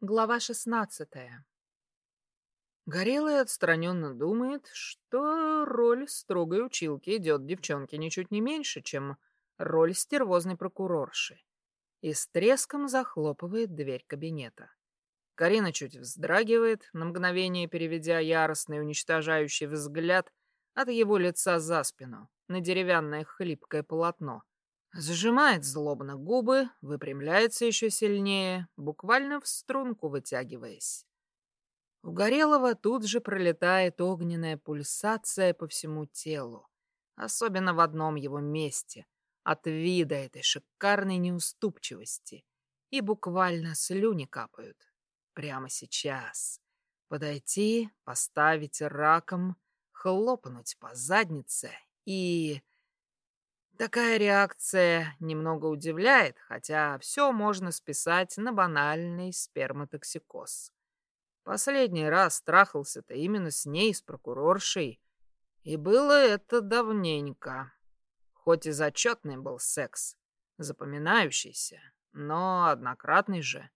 Глава шестнадцатая. Горелый отстраненно думает, что роль строгой училки идет девчонке ничуть не меньше, чем роль стервозной прокурорши, и с треском захлопывает дверь кабинета. Карина чуть вздрагивает, на мгновение переведя яростный уничтожающий взгляд от его лица за спину на деревянное хлипкое полотно, Зажимает злобно губы, выпрямляется еще сильнее, буквально в струнку вытягиваясь. У Горелого тут же пролетает огненная пульсация по всему телу, особенно в одном его месте, от вида этой шикарной неуступчивости, и буквально слюни капают. Прямо сейчас. Подойти, поставить раком, хлопнуть по заднице и... Такая реакция немного удивляет, хотя все можно списать на банальный сперматоксикоз. Последний раз трахался-то именно с ней, с прокуроршей, и было это давненько. Хоть и зачетный был секс, запоминающийся, но однократный же.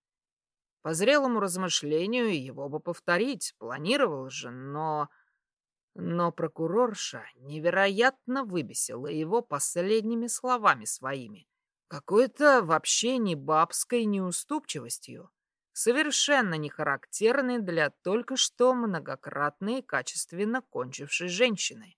По зрелому размышлению его бы повторить, планировал же, но но прокурорша невероятно выбесила его последними словами своими. Какой-то вообще не бабской неуступчивостью, совершенно не характерной для только что многократно и качественно кончившей женщины.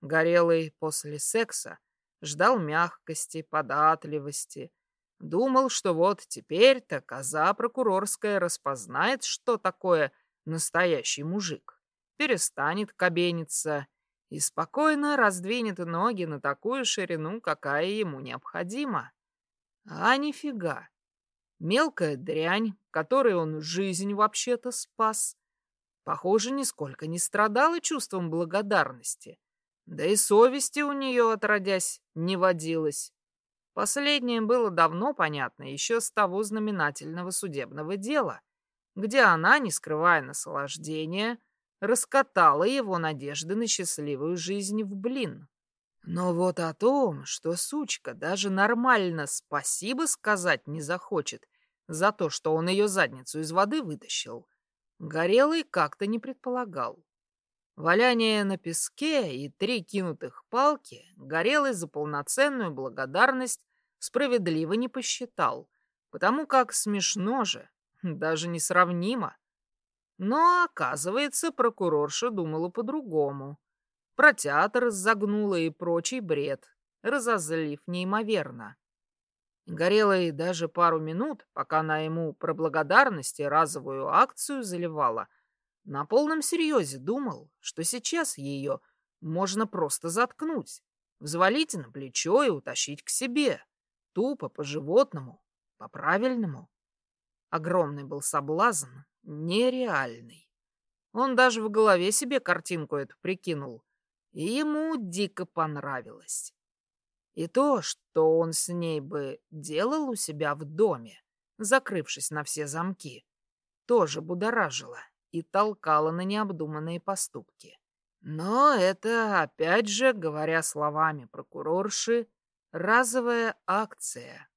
Горелый после секса ждал мягкости, податливости, думал, что вот теперь-то коза прокурорская распознает, что такое настоящий мужик перестанет кабениться и спокойно раздвинет ноги на такую ширину, какая ему необходима. А нифига. Мелкая дрянь, которой он жизнь вообще-то спас, похоже, нисколько не страдала чувством благодарности. Да и совести у нее, отродясь, не водилось. Последнее было давно понятно, еще с того знаменательного судебного дела, где она, не скрывая наслаждения, раскатала его надежды на счастливую жизнь в блин. Но вот о том, что сучка даже нормально спасибо сказать не захочет за то, что он ее задницу из воды вытащил, Горелый как-то не предполагал. Валяние на песке и три кинутых палки Горелый за полноценную благодарность справедливо не посчитал, потому как смешно же, даже несравнимо. Но, оказывается, прокурорша думала по-другому. Про театр загнула и прочий бред, разозлив неимоверно. Горелой даже пару минут, пока она ему про благодарность и разовую акцию заливала, на полном серьезе думал, что сейчас ее можно просто заткнуть, взвалить на плечо и утащить к себе. Тупо, по-животному, по-правильному. Огромный был соблазн, нереальный. Он даже в голове себе картинку эту прикинул, и ему дико понравилось. И то, что он с ней бы делал у себя в доме, закрывшись на все замки, тоже будоражило и толкало на необдуманные поступки. Но это, опять же, говоря словами прокурорши, разовая акция.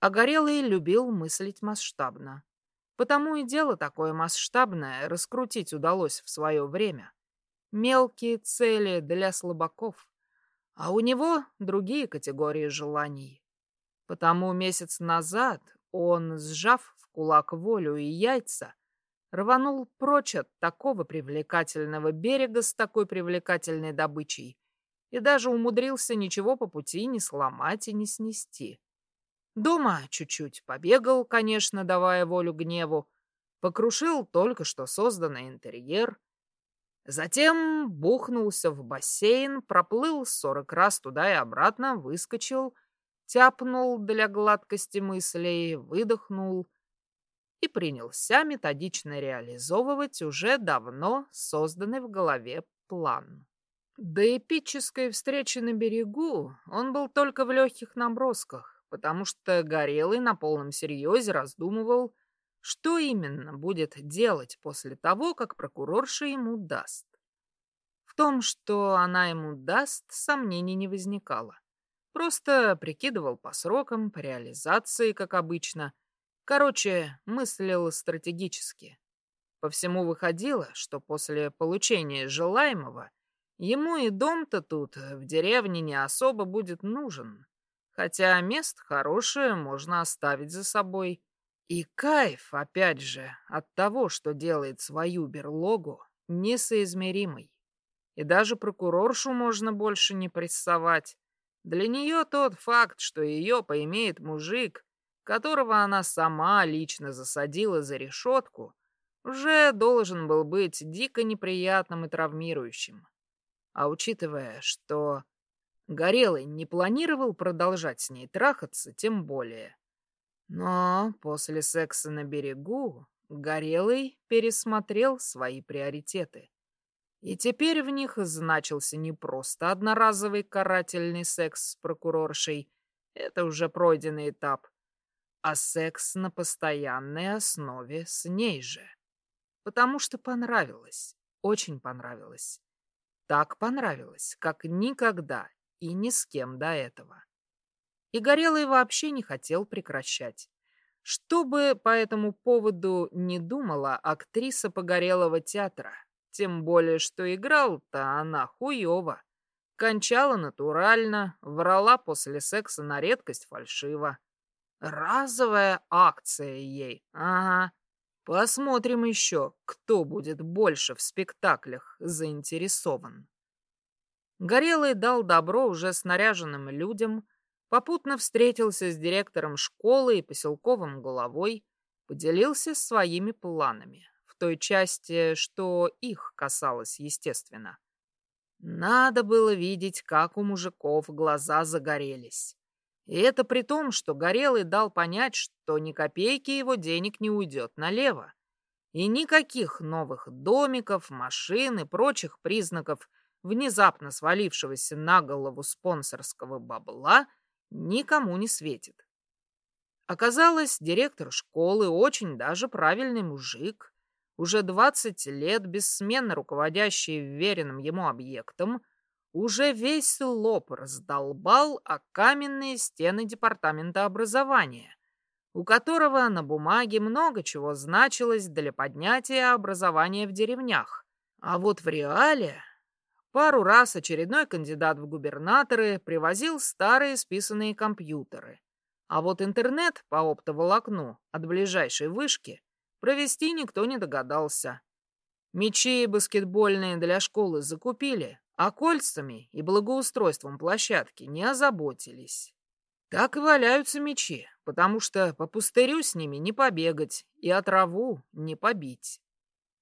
А Горелый любил мыслить масштабно. Потому и дело такое масштабное раскрутить удалось в свое время. Мелкие цели для слабаков. А у него другие категории желаний. Потому месяц назад он, сжав в кулак волю и яйца, рванул прочь от такого привлекательного берега с такой привлекательной добычей и даже умудрился ничего по пути не сломать и не снести. Дома чуть-чуть побегал, конечно, давая волю гневу, покрушил только что созданный интерьер. Затем бухнулся в бассейн, проплыл сорок раз туда и обратно, выскочил, тяпнул для гладкости мыслей, выдохнул и принялся методично реализовывать уже давно созданный в голове план. До эпической встречи на берегу он был только в легких набросках потому что Горелый на полном серьезе раздумывал, что именно будет делать после того, как прокурорша ему даст. В том, что она ему даст, сомнений не возникало. Просто прикидывал по срокам, по реализации, как обычно, Короче, мыслил стратегически. По всему выходило, что после получения желаемого ему и дом-то тут, в деревне, не особо будет нужен. Хотя место хорошее можно оставить за собой. И кайф, опять же, от того, что делает свою берлогу, несоизмеримый. И даже прокуроршу можно больше не прессовать. Для нее тот факт, что ее поимеет мужик, которого она сама лично засадила за решетку, уже должен был быть дико неприятным и травмирующим. А учитывая, что Горелый не планировал продолжать с ней трахаться, тем более. Но после секса на берегу Горелый пересмотрел свои приоритеты. И теперь в них значился не просто одноразовый карательный секс с прокуроршей, это уже пройденный этап, а секс на постоянной основе с ней же. Потому что понравилось, очень понравилось. Так понравилось, как никогда и ни с кем до этого. И Горелый вообще не хотел прекращать. Что бы по этому поводу не думала актриса Погорелого театра, тем более, что играл-то она хуёво. Кончала натурально, врала после секса на редкость фальшиво. Разовая акция ей, ага. Посмотрим еще, кто будет больше в спектаклях заинтересован. Горелый дал добро уже снаряженным людям, попутно встретился с директором школы и поселковым головой, поделился своими планами, в той части, что их касалось, естественно. Надо было видеть, как у мужиков глаза загорелись. И это при том, что Горелый дал понять, что ни копейки его денег не уйдет налево. И никаких новых домиков, машин и прочих признаков внезапно свалившегося на голову спонсорского бабла, никому не светит. Оказалось, директор школы очень даже правильный мужик, уже 20 лет бессменно руководящий веренным ему объектом, уже весь лоб раздолбал о каменные стены департамента образования, у которого на бумаге много чего значилось для поднятия образования в деревнях. А вот в реале Пару раз очередной кандидат в губернаторы привозил старые списанные компьютеры. А вот интернет по оптоволокну от ближайшей вышки провести никто не догадался. Мечи баскетбольные для школы закупили, а кольцами и благоустройством площадки не озаботились. Так и валяются мечи, потому что по пустырю с ними не побегать и отраву не побить.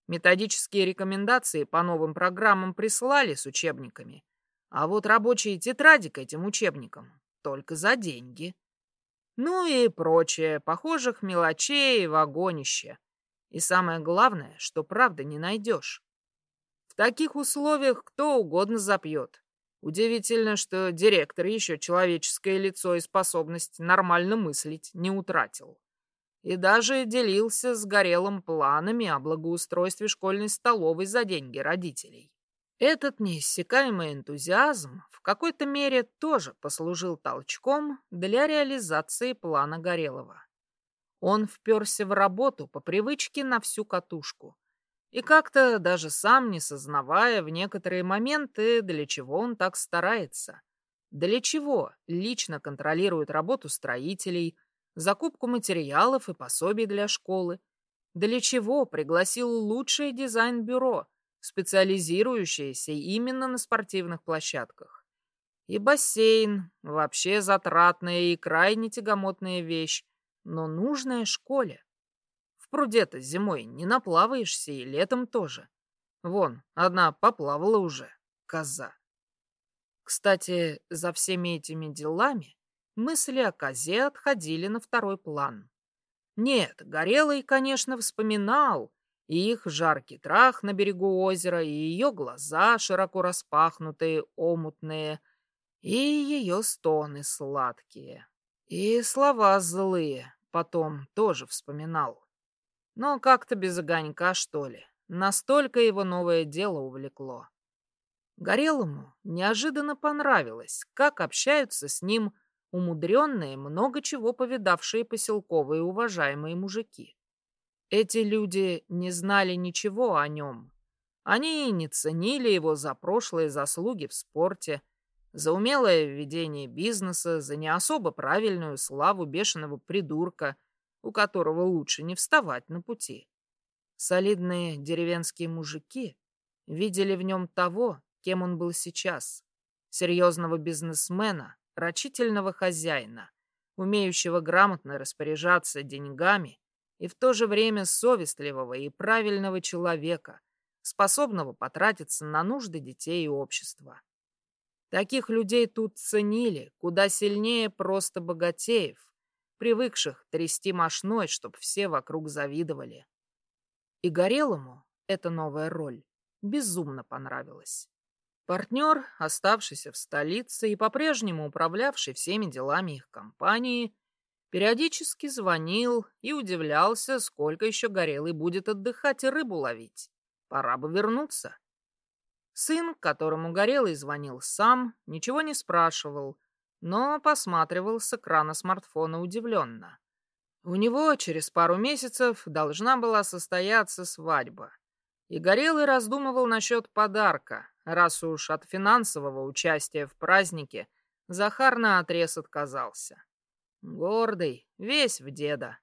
Методические рекомендации по новым программам прислали с учебниками, а вот рабочие тетради к этим учебникам только за деньги. Ну и прочее, похожих мелочей в огонище. И самое главное, что правда не найдешь. В таких условиях кто угодно запьет. Удивительно, что директор еще человеческое лицо и способность нормально мыслить не утратил и даже делился с Горелым планами о благоустройстве школьной столовой за деньги родителей. Этот неиссякаемый энтузиазм в какой-то мере тоже послужил толчком для реализации плана Горелого. Он вперся в работу по привычке на всю катушку и как-то даже сам не сознавая в некоторые моменты, для чего он так старается. Для чего лично контролирует работу строителей, закупку материалов и пособий для школы. Для чего пригласил лучшее дизайн-бюро, специализирующееся именно на спортивных площадках. И бассейн – вообще затратная и крайне тягомотная вещь, но нужная школе. В пруде-то зимой не наплаваешься и летом тоже. Вон, одна поплавала уже, коза. Кстати, за всеми этими делами мысли о козе отходили на второй план. Нет, Горелый, конечно, вспоминал и их жаркий трах на берегу озера, и ее глаза широко распахнутые, омутные, и ее стоны сладкие. И слова злые потом тоже вспоминал. Но как-то без огонька, что ли. Настолько его новое дело увлекло. Горелому неожиданно понравилось, как общаются с ним умудренные, много чего повидавшие поселковые уважаемые мужики. Эти люди не знали ничего о нем. Они не ценили его за прошлые заслуги в спорте, за умелое ведение бизнеса, за не особо правильную славу бешеного придурка, у которого лучше не вставать на пути. Солидные деревенские мужики видели в нем того, кем он был сейчас, серьезного бизнесмена, рачительного хозяина, умеющего грамотно распоряжаться деньгами и в то же время совестливого и правильного человека, способного потратиться на нужды детей и общества. Таких людей тут ценили куда сильнее просто богатеев, привыкших трясти мошной, чтоб все вокруг завидовали. И Горелому эта новая роль безумно понравилась. Партнер, оставшийся в столице и по-прежнему управлявший всеми делами их компании, периодически звонил и удивлялся, сколько еще Горелый будет отдыхать и рыбу ловить. Пора бы вернуться. Сын, которому Горелый звонил сам, ничего не спрашивал, но посматривал с экрана смартфона удивленно. У него через пару месяцев должна была состояться свадьба. И Горелый раздумывал насчет подарка, раз уж от финансового участия в празднике Захар наотрез отказался. Гордый, весь в деда.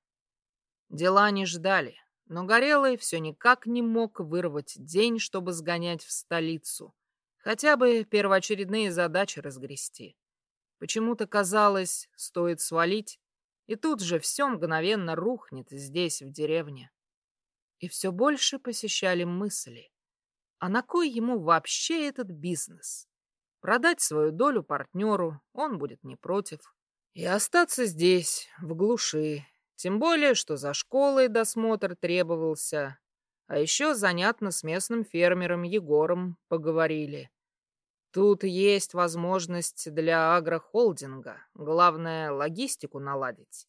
Дела не ждали, но Горелый все никак не мог вырвать день, чтобы сгонять в столицу, хотя бы первоочередные задачи разгрести. Почему-то казалось, стоит свалить, и тут же все мгновенно рухнет здесь, в деревне. И все больше посещали мысли. А на кой ему вообще этот бизнес? Продать свою долю партнеру он будет не против. И остаться здесь, в глуши. Тем более, что за школой досмотр требовался. А еще занятно с местным фермером Егором поговорили. Тут есть возможность для агрохолдинга. Главное, логистику наладить.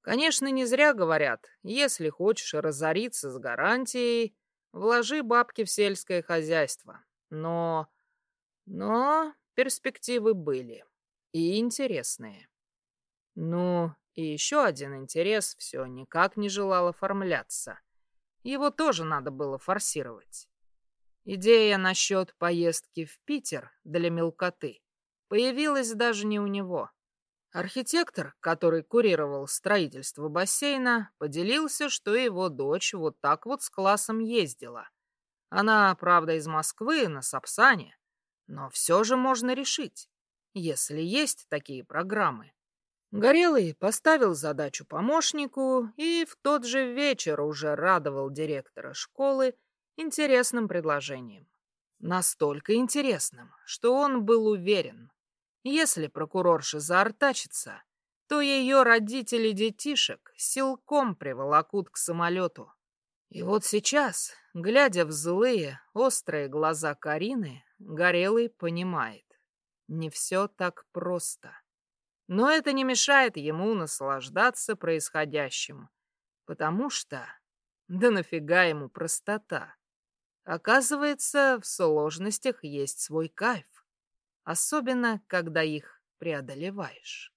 Конечно, не зря говорят, если хочешь разориться с гарантией, Вложи бабки в сельское хозяйство. Но... Но перспективы были. И интересные. Ну, и еще один интерес все никак не желал оформляться. Его тоже надо было форсировать. Идея насчет поездки в Питер для мелкоты появилась даже не у него. Архитектор, который курировал строительство бассейна, поделился, что его дочь вот так вот с классом ездила. Она, правда, из Москвы, на Сапсане, но все же можно решить, если есть такие программы. Горелый поставил задачу помощнику и в тот же вечер уже радовал директора школы интересным предложением. Настолько интересным, что он был уверен, если прокурорша заортачится, то ее родители детишек силком приволокут к самолету. И вот сейчас, глядя в злые, острые глаза Карины, Горелый понимает, не все так просто. Но это не мешает ему наслаждаться происходящим, потому что... Да нафига ему простота? Оказывается, в сложностях есть свой кайф особенно когда их преодолеваешь.